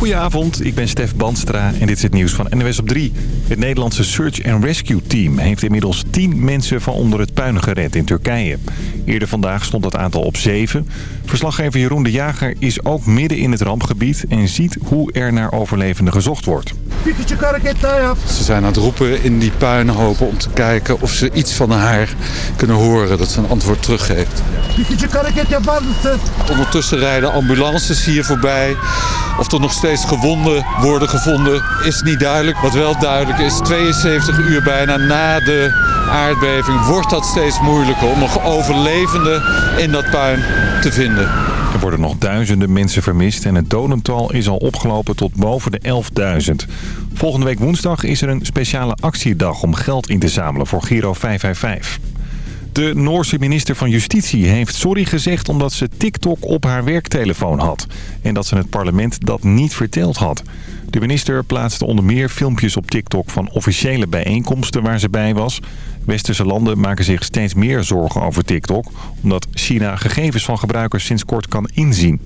Goedenavond, ik ben Stef Bandstra en dit is het nieuws van NWS op 3. Het Nederlandse Search and Rescue Team heeft inmiddels 10 mensen van onder het puin gered in Turkije. Eerder vandaag stond dat aantal op 7. Verslaggever Jeroen de Jager is ook midden in het rampgebied en ziet hoe er naar overlevenden gezocht wordt. Ze zijn aan het roepen in die puinhopen om te kijken of ze iets van haar kunnen horen. Dat ze een antwoord teruggeeft. Ondertussen rijden ambulances hier voorbij. Of er nog steeds gewonden worden gevonden is niet duidelijk. Wat wel duidelijk is, 72 uur bijna na de aardbeving wordt dat steeds moeilijker om nog overlevenden in dat puin te vinden. Er worden nog duizenden mensen vermist en het dodental is al opgelopen tot boven de 11.000. Volgende week woensdag is er een speciale actiedag om geld in te zamelen voor Giro 555. De Noorse minister van Justitie heeft sorry gezegd omdat ze TikTok op haar werktelefoon had. En dat ze het parlement dat niet verteld had. De minister plaatste onder meer filmpjes op TikTok van officiële bijeenkomsten waar ze bij was. Westerse landen maken zich steeds meer zorgen over TikTok... omdat China gegevens van gebruikers sinds kort kan inzien.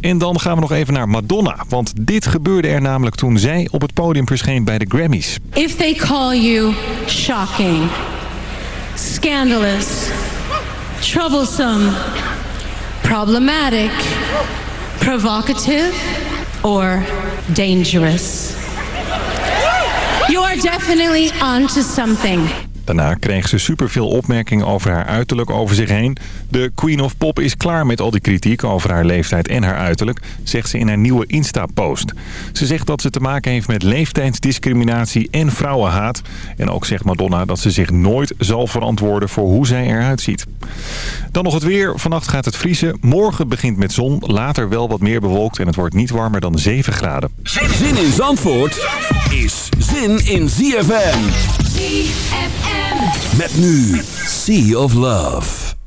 En dan gaan we nog even naar Madonna. Want dit gebeurde er namelijk toen zij op het podium verscheen bij de Grammys. If they call you shocking, scandalous, troublesome, problematic, provocative or dangerous, you are definitely onto something. Daarna kreeg ze superveel opmerkingen over haar uiterlijk over zich heen. De Queen of Pop is klaar met al die kritiek over haar leeftijd en haar uiterlijk, zegt ze in haar nieuwe Insta-post. Ze zegt dat ze te maken heeft met leeftijdsdiscriminatie en vrouwenhaat. En ook zegt Madonna dat ze zich nooit zal verantwoorden voor hoe zij eruit ziet. Dan nog het weer. Vannacht gaat het vriezen. Morgen begint met zon, later wel wat meer bewolkt en het wordt niet warmer dan 7 graden. Zin in Zandvoort is zin in ZFM. Met nu Sea of Love.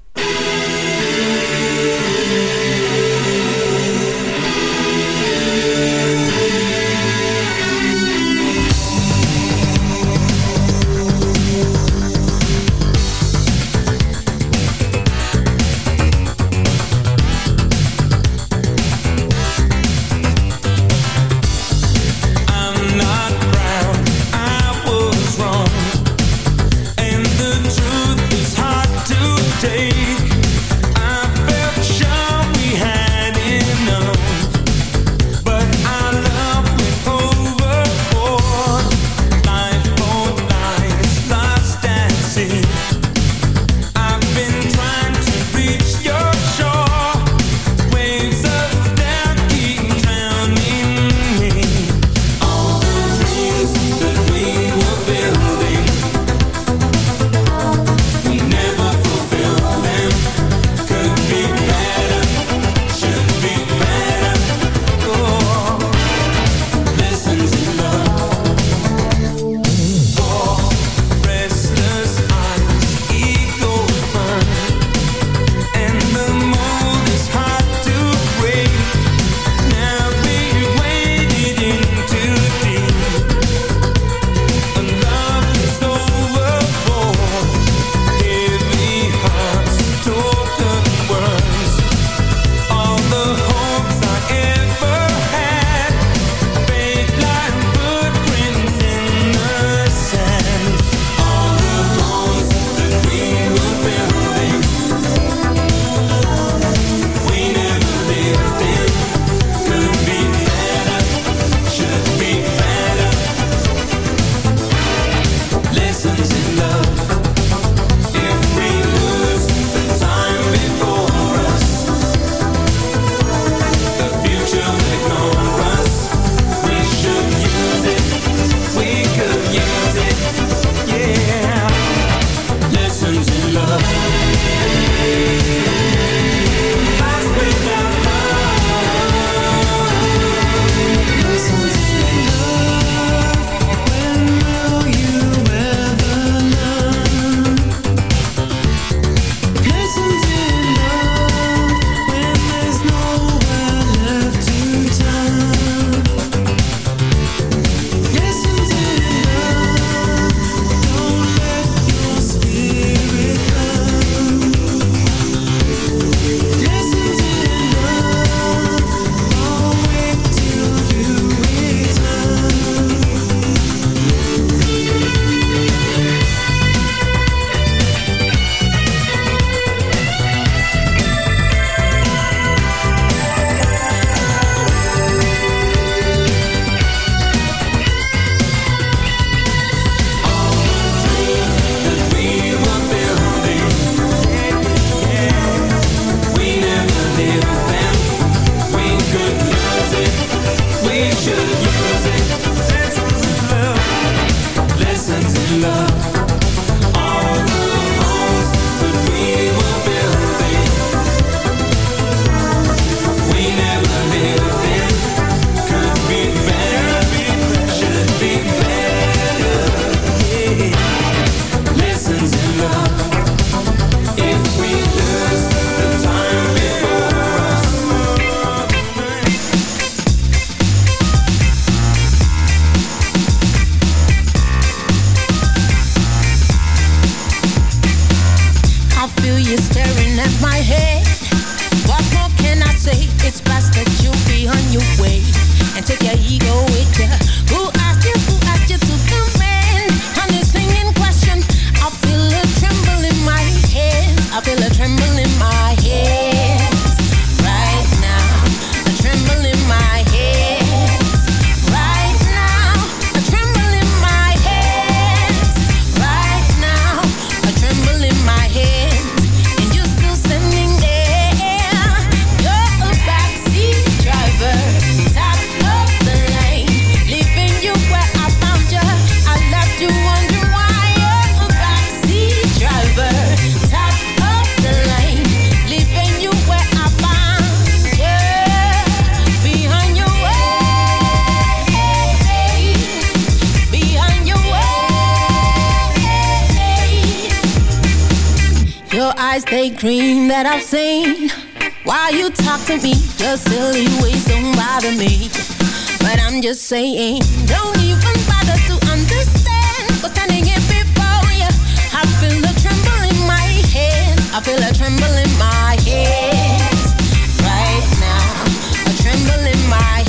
My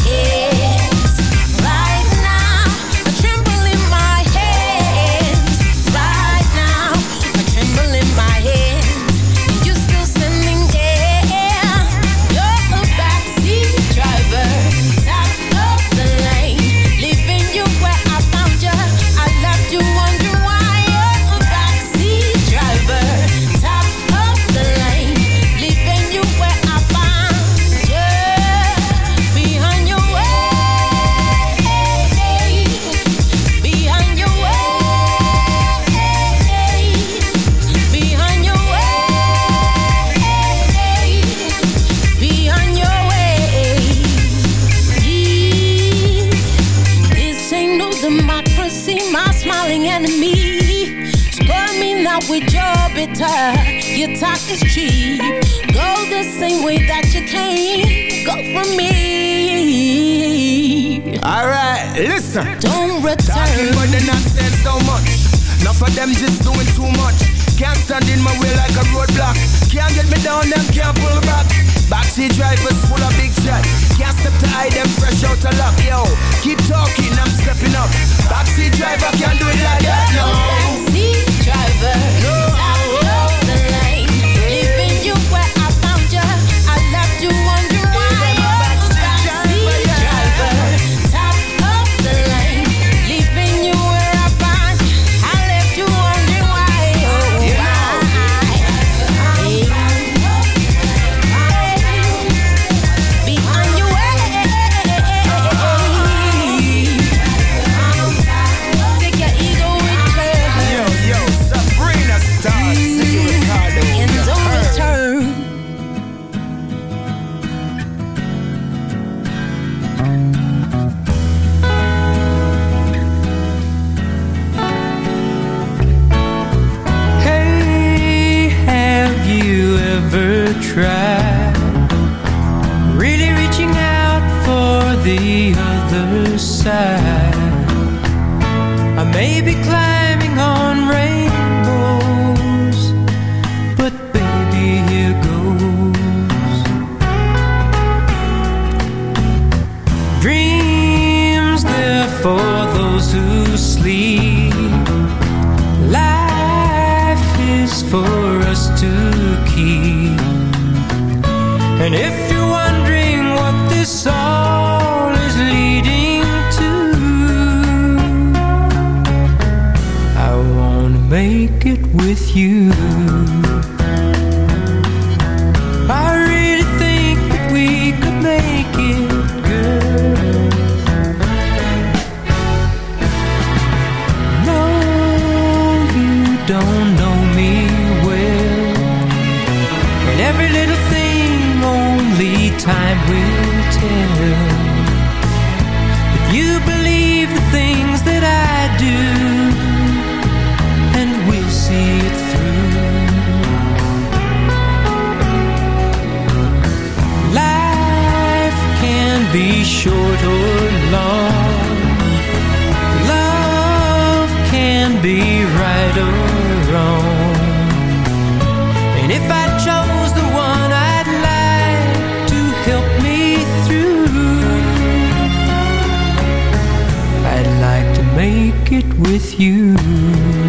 with you.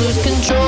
Lose control.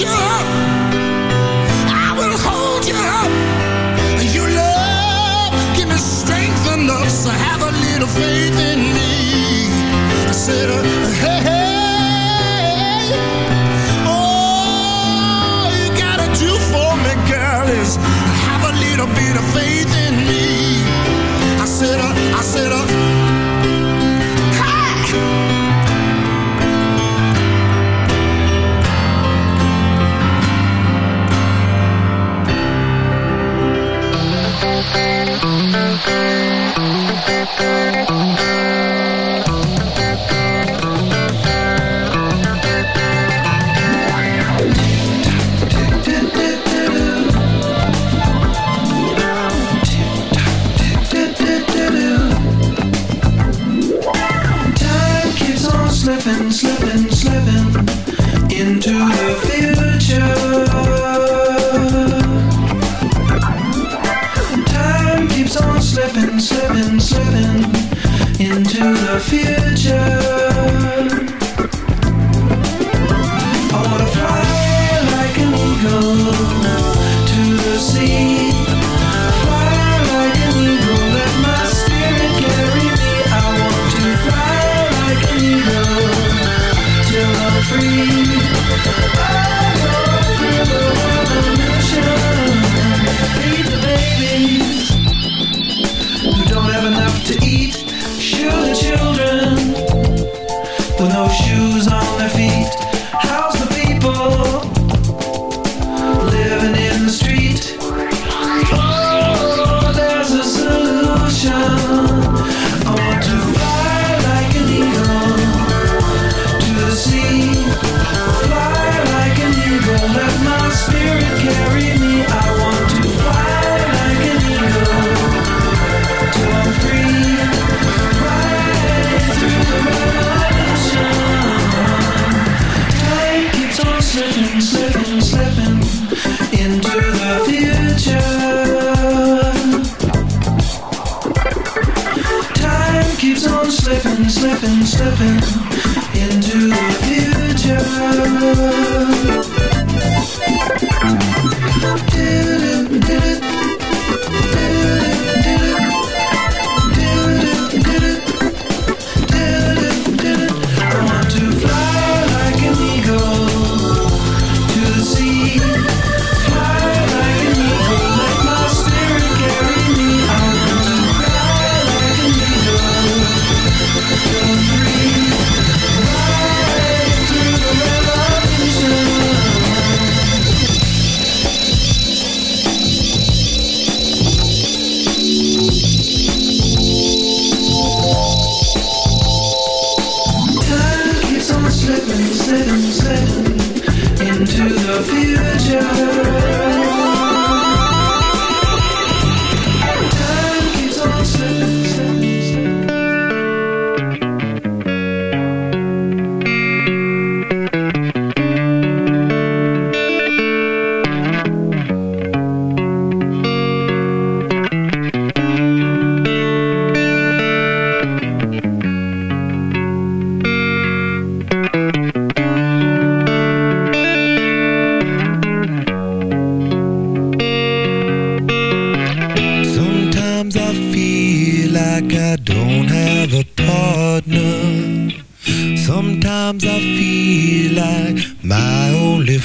you. future. Stepping, stepping into the future.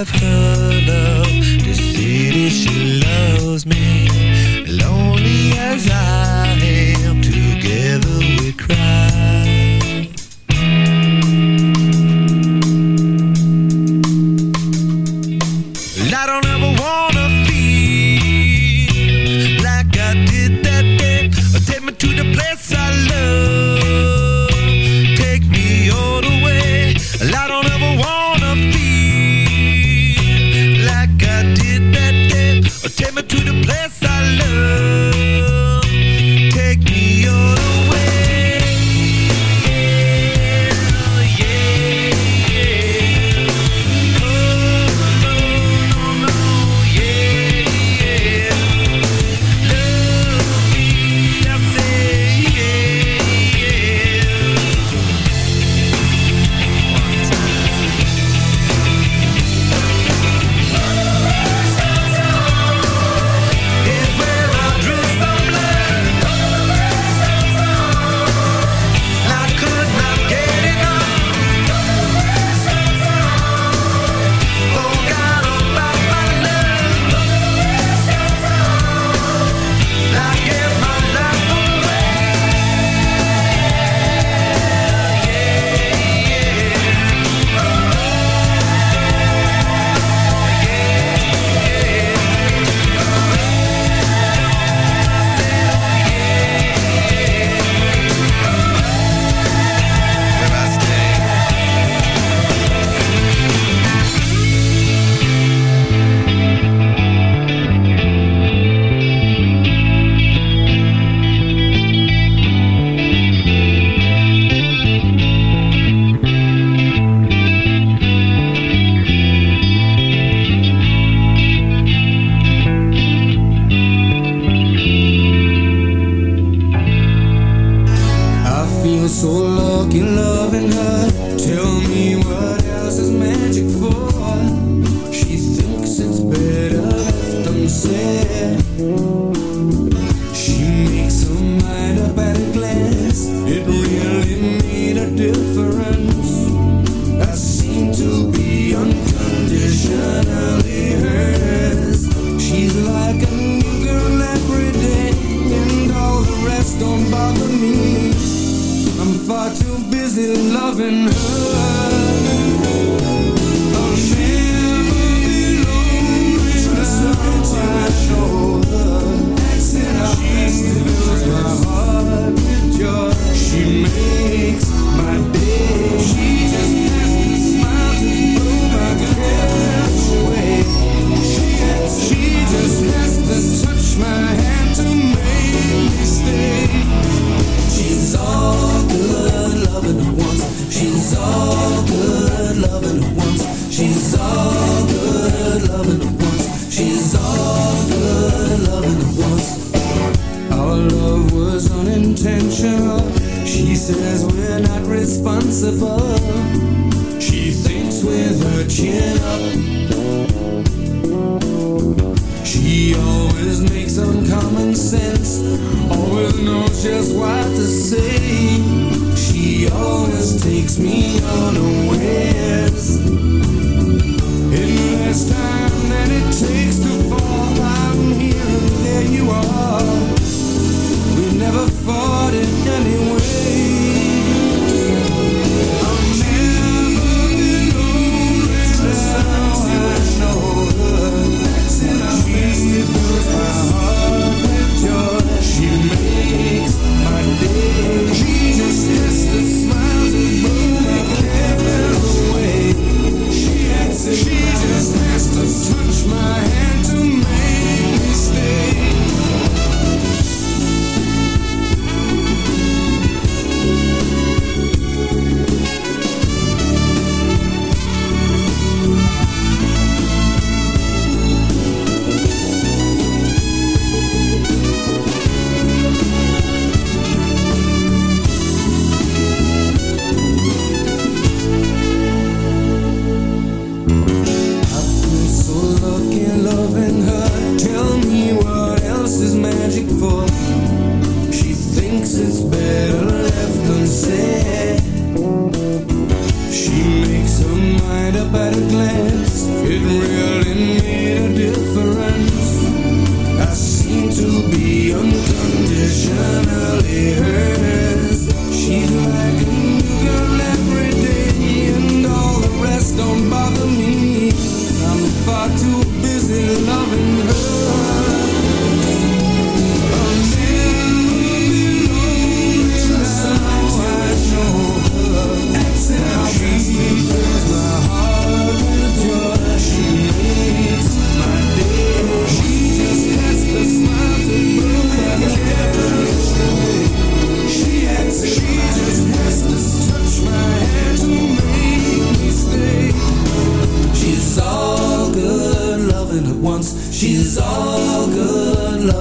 have her love to see that she loves me, lonely as I.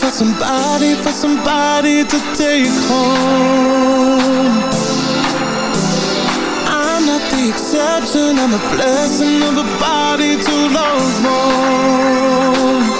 for somebody, for somebody to take home. I'm not the exception, I'm a blessing of a body to love more.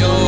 While